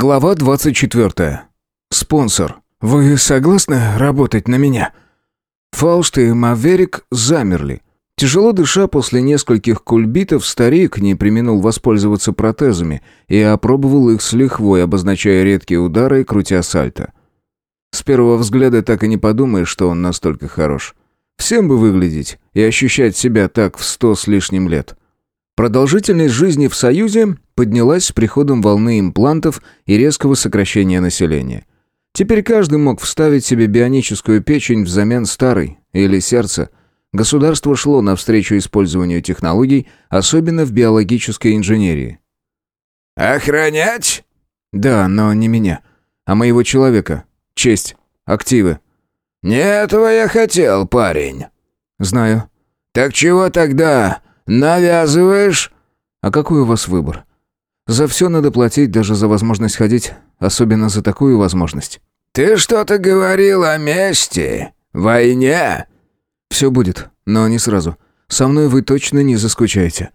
Глава 24. Спонсор. Вы согласны работать на меня? Фауст и Маверик замерли. Тяжело дыша после нескольких кульбитов, старик не применил воспользоваться протезами и опробовал их с лихвой, обозначая редкие удары и крутя сальто. С первого взгляда так и не подумаешь, что он настолько хорош. Всем бы выглядеть и ощущать себя так в сто с лишним лет. Продолжительность жизни в Союзе поднялась с приходом волны имплантов и резкого сокращения населения. Теперь каждый мог вставить себе бионическую печень взамен старой или сердца. Государство шло навстречу использованию технологий, особенно в биологической инженерии. «Охранять?» «Да, но не меня, а моего человека. Честь, активы». «Не этого я хотел, парень». «Знаю». «Так чего тогда навязываешь?» «А какой у вас выбор? За все надо платить, даже за возможность ходить, особенно за такую возможность». «Ты что-то говорил о мести, войне?» «Все будет, но не сразу. Со мной вы точно не заскучаете».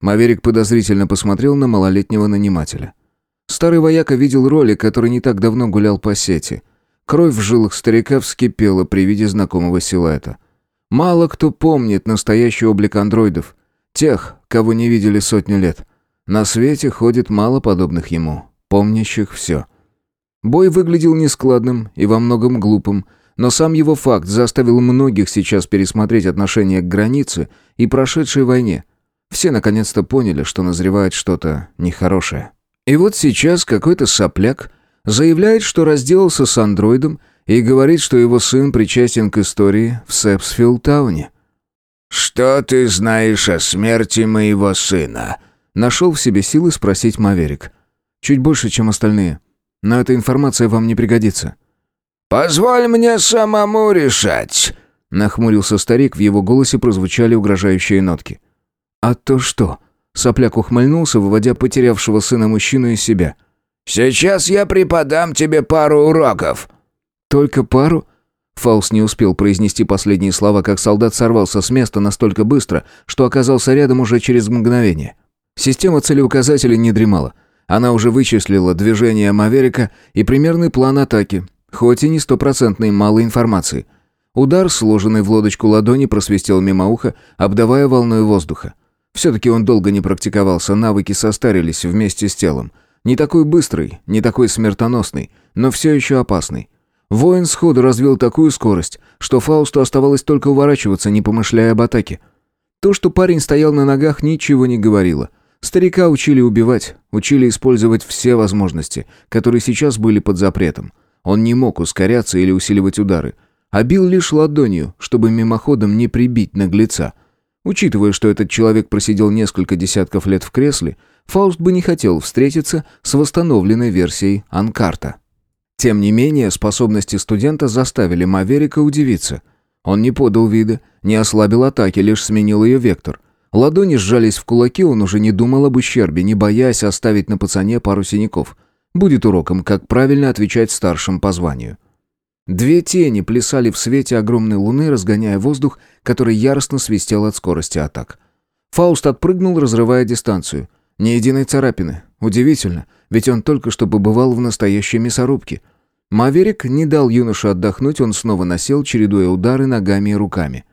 Маверик подозрительно посмотрел на малолетнего нанимателя. Старый вояка видел ролик, который не так давно гулял по сети. Кровь в жилах старика вскипела при виде знакомого силуэта. Мало кто помнит настоящий облик андроидов. Тех, кого не видели сотню лет. На свете ходит мало подобных ему, помнящих все. Бой выглядел нескладным и во многом глупым, но сам его факт заставил многих сейчас пересмотреть отношение к границе и прошедшей войне. Все наконец-то поняли, что назревает что-то нехорошее. И вот сейчас какой-то сопляк заявляет, что разделался с андроидом и говорит, что его сын причастен к истории в Сепсфилд-тауне. «Что ты знаешь о смерти моего сына?» Нашел в себе силы спросить Маверик. «Чуть больше, чем остальные. Но эта информация вам не пригодится». «Позволь мне самому решать», — нахмурился старик, в его голосе прозвучали угрожающие нотки. «А то что?» — сопляк ухмыльнулся, выводя потерявшего сына мужчину из себя. «Сейчас я преподам тебе пару уроков». «Только пару?» Фаус не успел произнести последние слова, как солдат сорвался с места настолько быстро, что оказался рядом уже через мгновение. Система целеуказателей не дремала. Она уже вычислила движение Маверика и примерный план атаки, хоть и не стопроцентной малой информации. Удар, сложенный в лодочку ладони, просвистел мимо уха, обдавая волной воздуха. Все-таки он долго не практиковался, навыки состарились вместе с телом. Не такой быстрый, не такой смертоносный, но все еще опасный. Воин сходу развил такую скорость, что Фаусту оставалось только уворачиваться, не помышляя об атаке. То, что парень стоял на ногах, ничего не говорило. Старика учили убивать, учили использовать все возможности, которые сейчас были под запретом. Он не мог ускоряться или усиливать удары, а бил лишь ладонью, чтобы мимоходом не прибить наглеца. Учитывая, что этот человек просидел несколько десятков лет в кресле, Фауст бы не хотел встретиться с восстановленной версией Анкарта. Тем не менее, способности студента заставили Маверика удивиться. Он не подал вида, не ослабил атаки, лишь сменил ее вектор. Ладони сжались в кулаки, он уже не думал об ущербе, не боясь оставить на пацане пару синяков. Будет уроком, как правильно отвечать старшим по званию. Две тени плясали в свете огромной луны, разгоняя воздух, который яростно свистел от скорости атак. Фауст отпрыгнул, разрывая дистанцию. Ни единой царапины. Удивительно, ведь он только что побывал в настоящей мясорубке. Маверик не дал юноше отдохнуть, он снова насел, чередуя удары ногами и руками.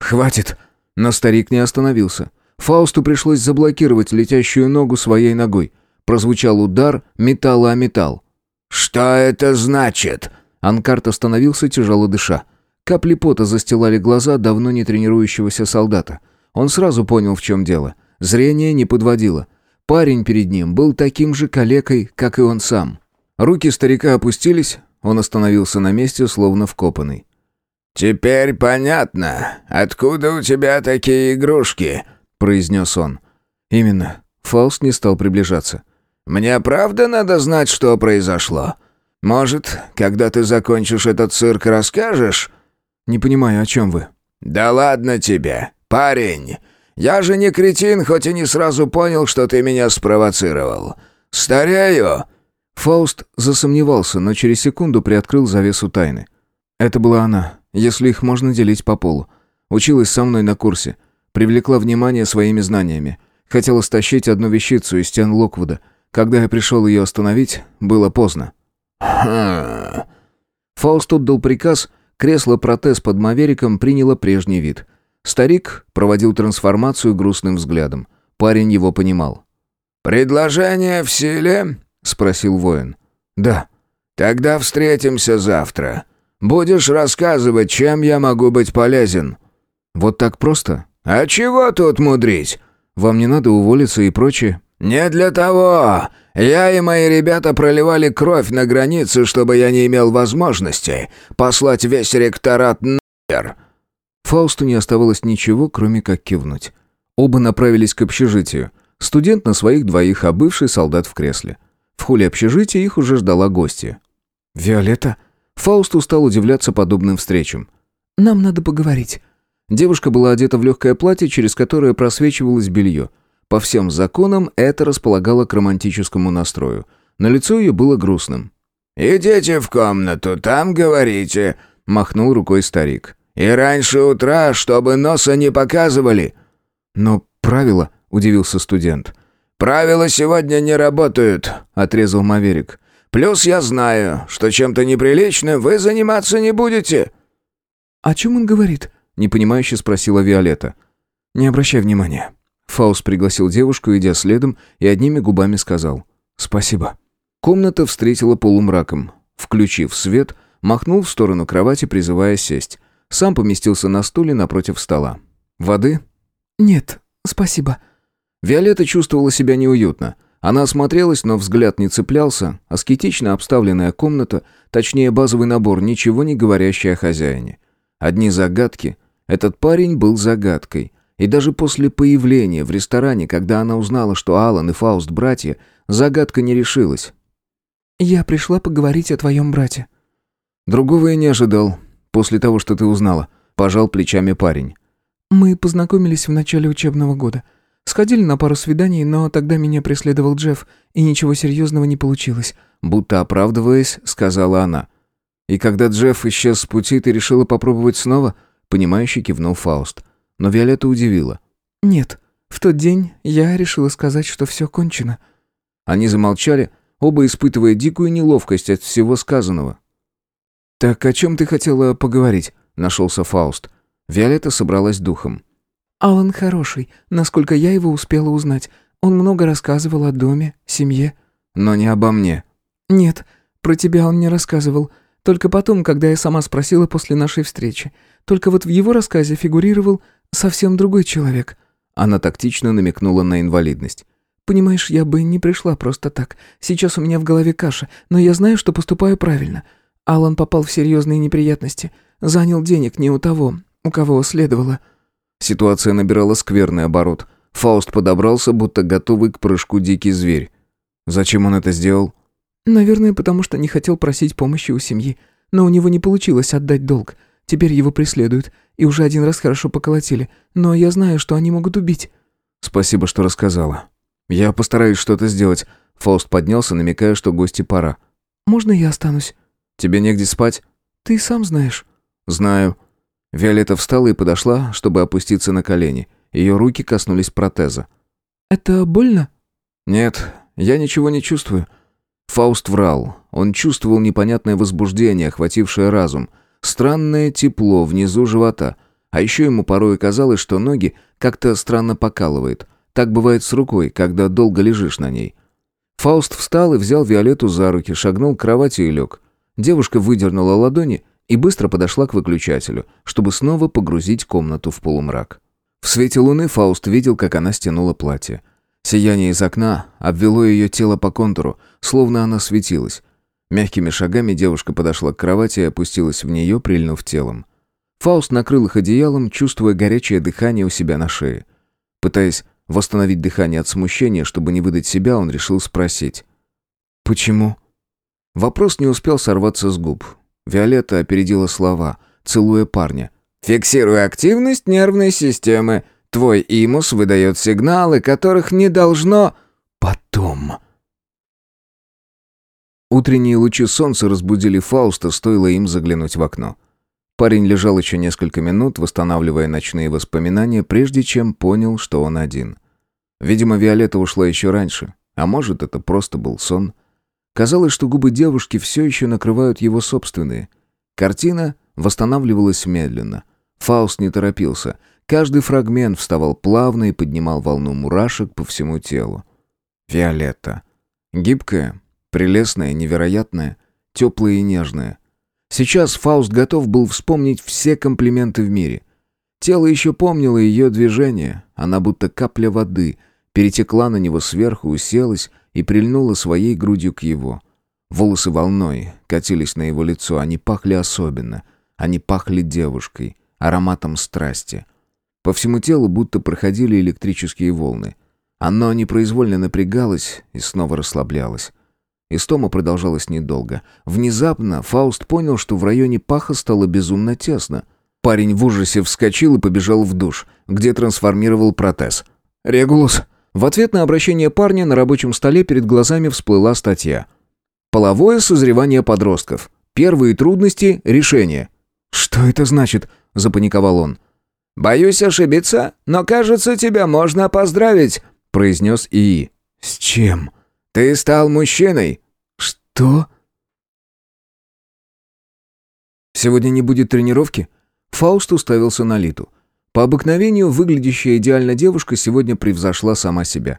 «Хватит!» Но старик не остановился. Фаусту пришлось заблокировать летящую ногу своей ногой. Прозвучал удар металла о металл. «Что это значит?» Анкарт остановился, тяжело дыша. Капли пота застилали глаза давно не тренирующегося солдата. Он сразу понял, в чем дело. Зрение не подводило. Парень перед ним был таким же калекой, как и он сам. Руки старика опустились, он остановился на месте, словно вкопанный. «Теперь понятно, откуда у тебя такие игрушки?» — произнес он. «Именно». Фауст не стал приближаться. «Мне правда надо знать, что произошло? Может, когда ты закончишь этот цирк, расскажешь?» «Не понимаю, о чем вы?» «Да ладно тебе, парень. Я же не кретин, хоть и не сразу понял, что ты меня спровоцировал. Старею!» Фауст засомневался, но через секунду приоткрыл завесу тайны. Это была она, если их можно делить по полу. Училась со мной на курсе. Привлекла внимание своими знаниями. Хотела стащить одну вещицу из стен Локвуда. Когда я пришел ее остановить, было поздно». Фауст отдал приказ, кресло-протез под мавериком приняло прежний вид. Старик проводил трансформацию грустным взглядом. Парень его понимал. «Предложение в силе?» — спросил воин. «Да». «Тогда встретимся завтра. Будешь рассказывать, чем я могу быть полезен». «Вот так просто?» «А чего тут мудрить?» «Вам не надо уволиться и прочее». «Не для того. Я и мои ребята проливали кровь на границе, чтобы я не имел возможности послать весь ректорат нахер». Фаусту не оставалось ничего, кроме как кивнуть. Оба направились к общежитию. Студент на своих двоих, а бывший солдат в кресле. В холле общежития их уже ждала гостья. «Виолетта?» Фауст устал удивляться подобным встречам. «Нам надо поговорить». Девушка была одета в легкое платье, через которое просвечивалось белье. По всем законам это располагало к романтическому настрою. На лицо ее было грустным. «Идите в комнату, там говорите», — махнул рукой старик. «И раньше утра, чтобы носа не показывали». «Но правила», — удивился студент. «Правила сегодня не работают», — отрезал Маверик. «Плюс я знаю, что чем-то неприличным вы заниматься не будете». «О чем он говорит?» — непонимающе спросила Виолетта. «Не обращай внимания». Фауст пригласил девушку, идя следом, и одними губами сказал «Спасибо». Комната встретила полумраком. Включив свет, махнул в сторону кровати, призывая сесть. Сам поместился на стуле напротив стола. «Воды?» «Нет, спасибо». Виолетта чувствовала себя неуютно. Она осмотрелась, но взгляд не цеплялся. Аскетично обставленная комната, точнее базовый набор, ничего не говорящий о хозяине. Одни загадки. Этот парень был загадкой. И даже после появления в ресторане, когда она узнала, что Алан и Фауст братья, загадка не решилась. «Я пришла поговорить о твоем брате». «Другого я не ожидал, после того, что ты узнала», — пожал плечами парень. «Мы познакомились в начале учебного года. Сходили на пару свиданий, но тогда меня преследовал Джефф, и ничего серьезного не получилось», — будто оправдываясь, сказала она. «И когда Джефф исчез с пути, ты решила попробовать снова?» — понимающе кивнул Фауст. Но Виолетта удивила. «Нет, в тот день я решила сказать, что все кончено». Они замолчали, оба испытывая дикую неловкость от всего сказанного. «Так о чем ты хотела поговорить?» — нашелся Фауст. Виолетта собралась духом. «Алан хороший, насколько я его успела узнать. Он много рассказывал о доме, семье». «Но не обо мне». «Нет, про тебя он не рассказывал. Только потом, когда я сама спросила после нашей встречи. Только вот в его рассказе фигурировал совсем другой человек». Она тактично намекнула на инвалидность. «Понимаешь, я бы не пришла просто так. Сейчас у меня в голове каша, но я знаю, что поступаю правильно. Алан попал в серьезные неприятности. Занял денег не у того, у кого следовало». Ситуация набирала скверный оборот. Фауст подобрался, будто готовый к прыжку дикий зверь. Зачем он это сделал? «Наверное, потому что не хотел просить помощи у семьи. Но у него не получилось отдать долг. Теперь его преследуют. И уже один раз хорошо поколотили. Но я знаю, что они могут убить». «Спасибо, что рассказала. Я постараюсь что-то сделать». Фауст поднялся, намекая, что гости пора. «Можно я останусь?» «Тебе негде спать?» «Ты сам знаешь». «Знаю». Виолетта встала и подошла, чтобы опуститься на колени. Ее руки коснулись протеза. «Это больно?» «Нет, я ничего не чувствую». Фауст врал. Он чувствовал непонятное возбуждение, охватившее разум – странное тепло внизу живота. А еще ему порой казалось, что ноги как-то странно покалывает. Так бывает с рукой, когда долго лежишь на ней. Фауст встал и взял Виолетту за руки, шагнул к кровати и лег. Девушка выдернула ладони и быстро подошла к выключателю, чтобы снова погрузить комнату в полумрак. В свете луны Фауст видел, как она стянула платье. Сияние из окна обвело ее тело по контуру, словно она светилась. Мягкими шагами девушка подошла к кровати и опустилась в нее, прильнув телом. Фауст накрыл их одеялом, чувствуя горячее дыхание у себя на шее. Пытаясь восстановить дыхание от смущения, чтобы не выдать себя, он решил спросить. «Почему?» Вопрос не успел сорваться с губ. Виолетта опередила слова, целуя парня. «Фиксируя активность нервной системы. Твой имус выдает сигналы, которых не должно...» «Потом...» Утренние лучи солнца разбудили Фауста, стоило им заглянуть в окно. Парень лежал еще несколько минут, восстанавливая ночные воспоминания, прежде чем понял, что он один. Видимо, Виолетта ушла еще раньше. А может, это просто был сон. Казалось, что губы девушки все еще накрывают его собственные. Картина восстанавливалась медленно. Фауст не торопился. Каждый фрагмент вставал плавно и поднимал волну мурашек по всему телу. Виолетта. Гибкая, прелестная, невероятная, теплая и нежная. Сейчас Фауст готов был вспомнить все комплименты в мире. Тело еще помнило ее движение, она будто капля воды, перетекла на него сверху, уселась и прильнула своей грудью к его. Волосы волной катились на его лицо, они пахли особенно, они пахли девушкой, ароматом страсти. По всему телу будто проходили электрические волны. Оно непроизвольно напрягалось и снова расслаблялось. Истома продолжалась недолго. Внезапно Фауст понял, что в районе паха стало безумно тесно. Парень в ужасе вскочил и побежал в душ, где трансформировал протез. «Регулус!» В ответ на обращение парня на рабочем столе перед глазами всплыла статья. «Половое созревание подростков. Первые трудности – решение». «Что это значит?» – запаниковал он. «Боюсь ошибиться, но, кажется, тебя можно поздравить», – произнес ИИ. «С чем?» «Ты стал мужчиной». «Что?» «Сегодня не будет тренировки?» Фауст уставился на Литу. По обыкновению, выглядящая идеально девушка сегодня превзошла сама себя.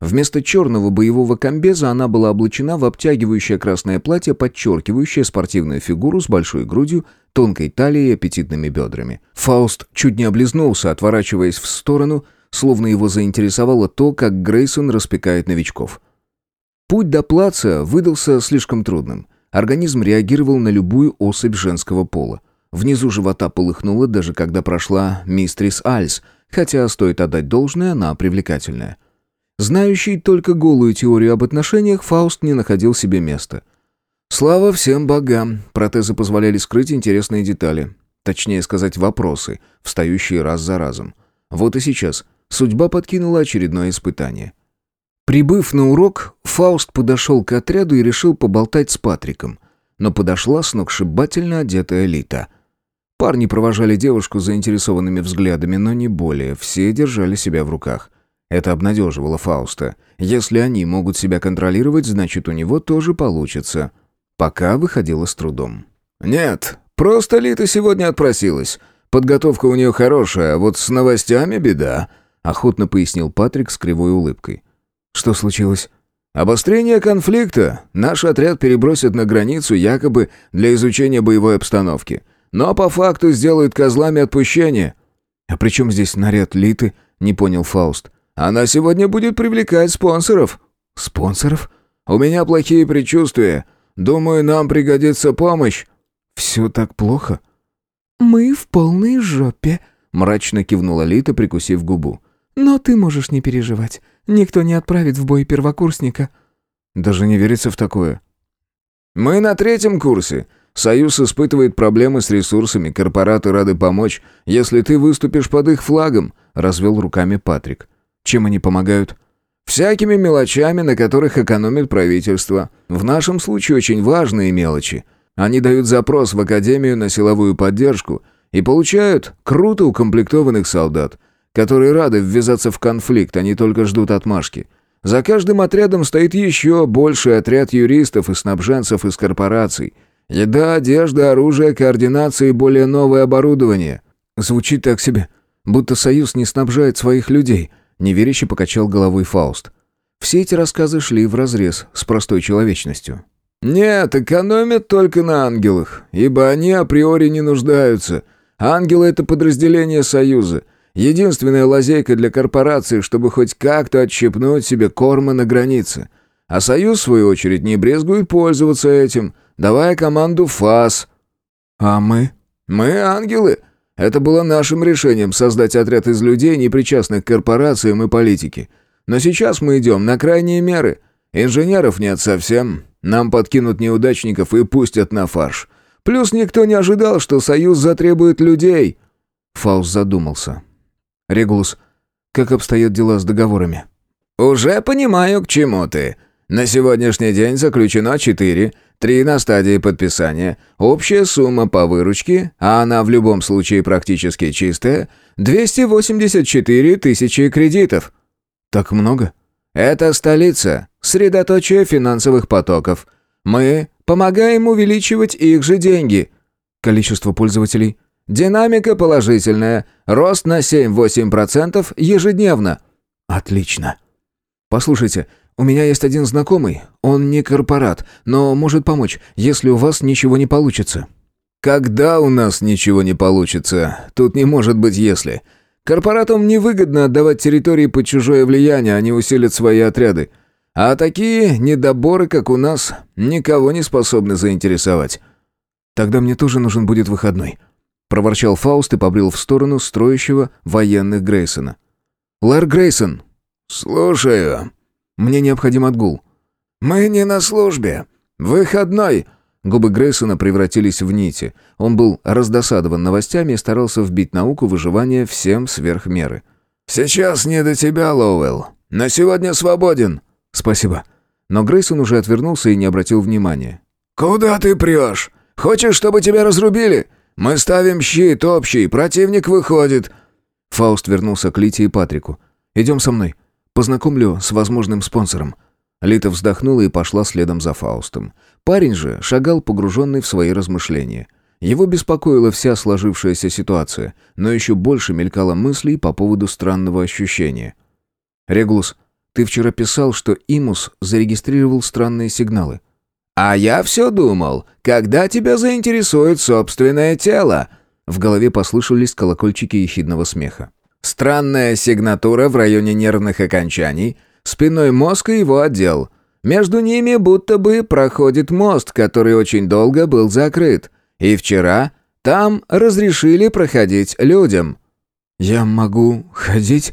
Вместо черного боевого комбеза она была облачена в обтягивающее красное платье, подчеркивающее спортивную фигуру с большой грудью, тонкой талией и аппетитными бедрами. Фауст чуть не облизнулся, отворачиваясь в сторону, словно его заинтересовало то, как Грейсон распекает новичков. Путь до плаца выдался слишком трудным. Организм реагировал на любую особь женского пола. Внизу живота полыхнуло, даже когда прошла мистрис Альс, хотя, стоит отдать должное, она привлекательная. Знающий только голую теорию об отношениях, Фауст не находил себе места. Слава всем богам, протезы позволяли скрыть интересные детали. Точнее сказать, вопросы, встающие раз за разом. Вот и сейчас судьба подкинула очередное испытание. Прибыв на урок, Фауст подошел к отряду и решил поболтать с Патриком. Но подошла сногсшибательно одетая Лита. Парни провожали девушку заинтересованными взглядами, но не более, все держали себя в руках. Это обнадеживало Фауста. Если они могут себя контролировать, значит, у него тоже получится. Пока выходило с трудом. «Нет, просто Лита сегодня отпросилась. Подготовка у нее хорошая, а вот с новостями беда», — охотно пояснил Патрик с кривой улыбкой. Что случилось? Обострение конфликта. Наш отряд перебросят на границу якобы для изучения боевой обстановки. Но по факту сделают козлами отпущения. А при чем здесь наряд Литы? Не понял Фауст. Она сегодня будет привлекать спонсоров. Спонсоров? У меня плохие предчувствия. Думаю, нам пригодится помощь. Все так плохо? Мы в полной жопе, мрачно кивнула Лита, прикусив губу. Но ты можешь не переживать. Никто не отправит в бой первокурсника». «Даже не верится в такое». «Мы на третьем курсе. Союз испытывает проблемы с ресурсами, корпораты рады помочь, если ты выступишь под их флагом», — развел руками Патрик. «Чем они помогают?» «Всякими мелочами, на которых экономит правительство. В нашем случае очень важные мелочи. Они дают запрос в Академию на силовую поддержку и получают круто укомплектованных солдат которые рады ввязаться в конфликт, они только ждут отмашки. За каждым отрядом стоит еще больший отряд юристов и снабженцев из корпораций. Еда, одежда, оружие, координация и более новое оборудование. Звучит так себе, будто Союз не снабжает своих людей, неверяще покачал головой Фауст. Все эти рассказы шли вразрез с простой человечностью. «Нет, экономят только на ангелах, ибо они априори не нуждаются. Ангелы — это подразделение Союза — Единственная лазейка для корпорации, чтобы хоть как-то отщепнуть себе корма на границе. А Союз, в свою очередь, не брезгует пользоваться этим, давая команду ФАС. А мы? Мы ангелы. Это было нашим решением создать отряд из людей, не причастных к корпорациям и политике. Но сейчас мы идем на крайние меры. Инженеров нет совсем. Нам подкинут неудачников и пустят на фарш. Плюс никто не ожидал, что Союз затребует людей. Фаус задумался. «Регулус, как обстоят дела с договорами?» «Уже понимаю, к чему ты. На сегодняшний день заключено четыре, три на стадии подписания. Общая сумма по выручке, а она в любом случае практически чистая, 284 тысячи кредитов». «Так много?» Это столица, средоточие финансовых потоков. Мы помогаем увеличивать их же деньги. Количество пользователей? Динамика положительная. Рост на 7-8% ежедневно. Отлично. Послушайте, у меня есть один знакомый. Он не корпорат, но может помочь, если у вас ничего не получится. Когда у нас ничего не получится? Тут не может быть «если». Корпоратам невыгодно отдавать территории под чужое влияние, они усилят свои отряды. А такие недоборы, как у нас, никого не способны заинтересовать. Тогда мне тоже нужен будет выходной. Проворчал Фауст и побрел в сторону строящего военных Грейсона. «Лэр Грейсон!» «Слушаю. Мне необходим отгул». «Мы не на службе. Выходной!» Губы Грейсона превратились в нити. Он был раздосадован новостями и старался вбить науку выживания всем сверх меры. «Сейчас не до тебя, Лоуэлл. На сегодня свободен». «Спасибо». Но Грейсон уже отвернулся и не обратил внимания. «Куда ты прешь? Хочешь, чтобы тебя разрубили? Мы ставим щит общий, противник выходит». Фауст вернулся к Лите и Патрику. «Идем со мной. Познакомлю с возможным спонсором». Лита вздохнула и пошла следом за Фаустом. Парень же шагал погруженный в свои размышления. Его беспокоила вся сложившаяся ситуация, но еще больше мелькало мыслей по поводу странного ощущения. «Регулус, ты вчера писал, что Имус зарегистрировал странные сигналы». «А я все думал, когда тебя заинтересует собственное тело?» В голове послышались колокольчики ехидного смеха. «Странная сигнатура в районе нервных окончаний, спиной мозг и его отдел. Между ними будто бы проходит мост, который очень долго был закрыт. И вчера там разрешили проходить людям». «Я могу ходить?»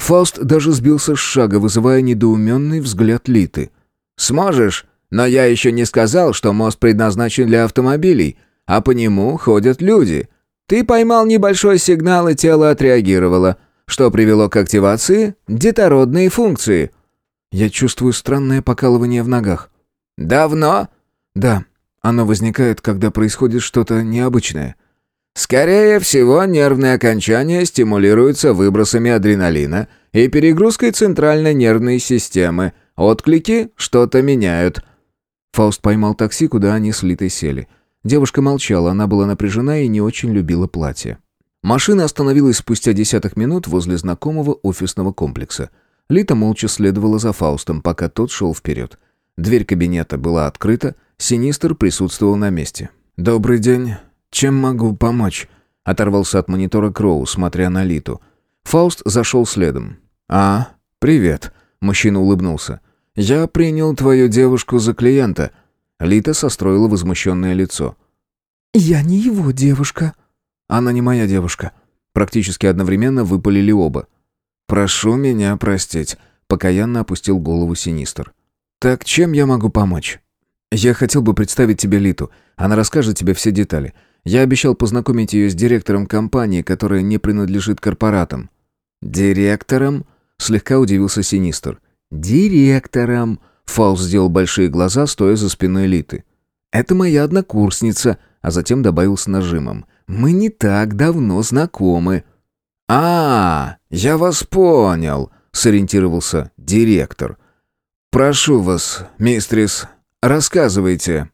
Фауст даже сбился с шага, вызывая недоуменный взгляд Литы. «Сможешь, но я еще не сказал, что мост предназначен для автомобилей, а по нему ходят люди. Ты поймал небольшой сигнал, и тело отреагировало, что привело к активации детородные функции». «Я чувствую странное покалывание в ногах». «Давно?» «Да, оно возникает, когда происходит что-то необычное». Скорее всего, нервные окончания стимулируются выбросами адреналина и перегрузкой центральной нервной системы. Отклики что-то меняют. Фауст поймал такси, куда они с Литой сели. Девушка молчала, она была напряжена и не очень любила платье. Машина остановилась спустя десяток минут возле знакомого офисного комплекса. Лита молча следовала за Фаустом, пока тот шел вперед. Дверь кабинета была открыта, Синистр присутствовал на месте. «Добрый день. Чем могу помочь?» Оторвался от монитора Кроу, смотря на Литу. Фауст зашел следом. «А, привет», — мужчина улыбнулся. «Я принял твою девушку за клиента». Лита состроила возмущенное лицо. «Я не его девушка». «Она не моя девушка». Практически одновременно выпалили оба. «Прошу меня простить», — покаянно опустил голову Синистр. «Так чем я могу помочь?» «Я хотел бы представить тебе Литу. Она расскажет тебе все детали. Я обещал познакомить ее с директором компании, которая не принадлежит корпоратам». «Директором?» — слегка удивился Синистр. «Директором!» — Фаус сделал большие глаза, стоя за спиной Литы. «Это моя однокурсница», а затем добавил с нажимом. «Мы не так давно знакомы». «А, я вас понял», — сориентировался директор. «Прошу вас, мистрис, рассказывайте».